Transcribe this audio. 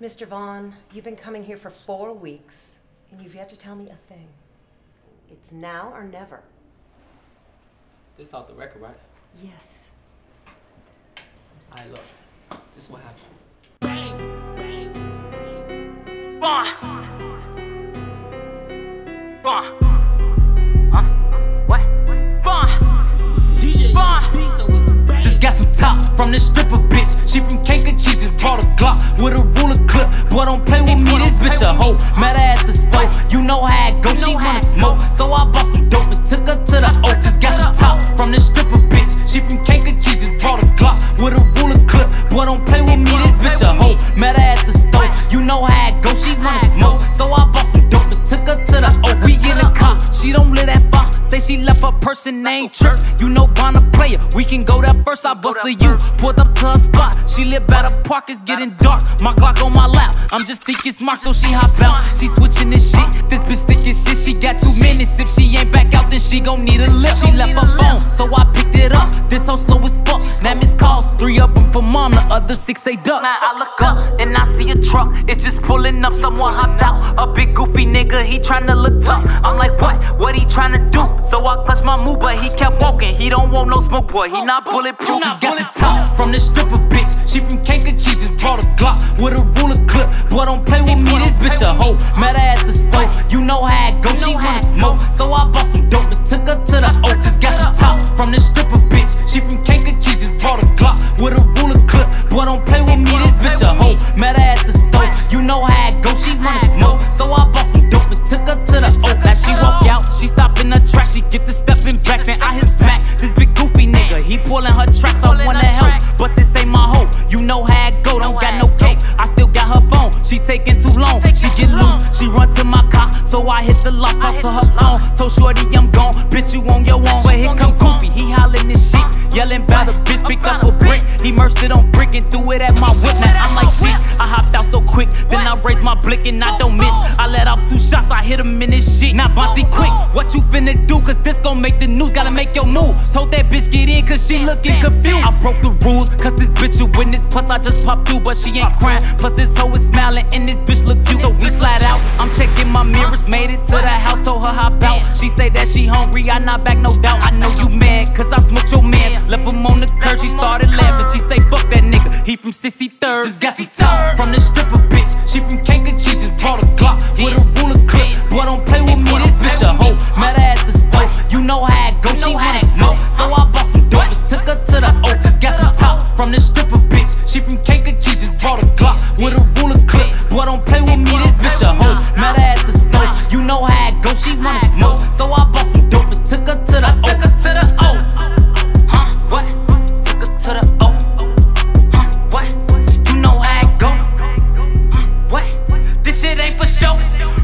Mr. Vaughn, you've been coming here for four weeks, and you've yet to tell me a thing. It's now or never. This off the record, right? Yes. Alright, look. This is what happened. Bond. Bond. Huh? What? Bond. DJ Bond. Just got some top from this stripper bitch. She so I bought some Say she left her person named Chirp. You know, wanna play it. We can go that first. I busted you. Pulled up to her spot. She live by the park. It's getting dark. My Glock on my lap. I'm just thinking smart, so she hop out. She switching this shit. This bitch thinking shit. She got two minutes. If she ain't back out, then she gon' need a lift. She left her phone, so I picked it up. This hoe slow as fuck. That miss. Three of them for mom. The other six say duck. Now I look up and I see a truck. It's just pulling up. Someone hopped out. A big goofy nigga. He tryna look tough. I'm like, what? What he tryna do? So I clutched my move, but he kept walking. He don't want no smoke, boy. He not bulletproof. Just got some top from this stripper bitch. She from Kankakee, just brought a Glock with a ruler clip. Boy, don't play with me, this bitch a hoe. Met her at the store, you know how it go. She wanna smoke, so I bought some dope and took her to the O. Just got some top from this stripper bitch. She from Kankakee, so I hit the lost, toss to her phone. Told Shorty I'm gone, bitch you on your own. But here come Goofy, he hollering this shit, yelling about a bitch, picked up a brick. He merged it on brick and threw it at my whip. Now I'm like shit, I hopped out so quick, then I raised my blick and I don't miss. I let off two shots, I hit him in this shit. Now Bonte quick, what you finna do? Cause this gon' make the news, gotta make your move. Told that bitch get in cause she looking confused. I broke the rules, cause this bitch a witness. Plus I just popped through, but she ain't crying. Plus this hoe is smiling and this bitch look cute. So we slide out. I'm checking my mirrors, made it to the house, told her hop out. She say that she hungry, I not back, no doubt. I know you mad, cause I smoked your man. Left him on the curb, she started laughing. She say, fuck that nigga, he from 63rd. Just got some top from the stripper bitch. She from Kankakee, just brought a Glock with a ruler clip. Boy, don't play with me, this bitch a hoe. Met her at the store, you know how it go. She wanna smoke, so I bought some dope took her to the O. Just got some top from the stripper show.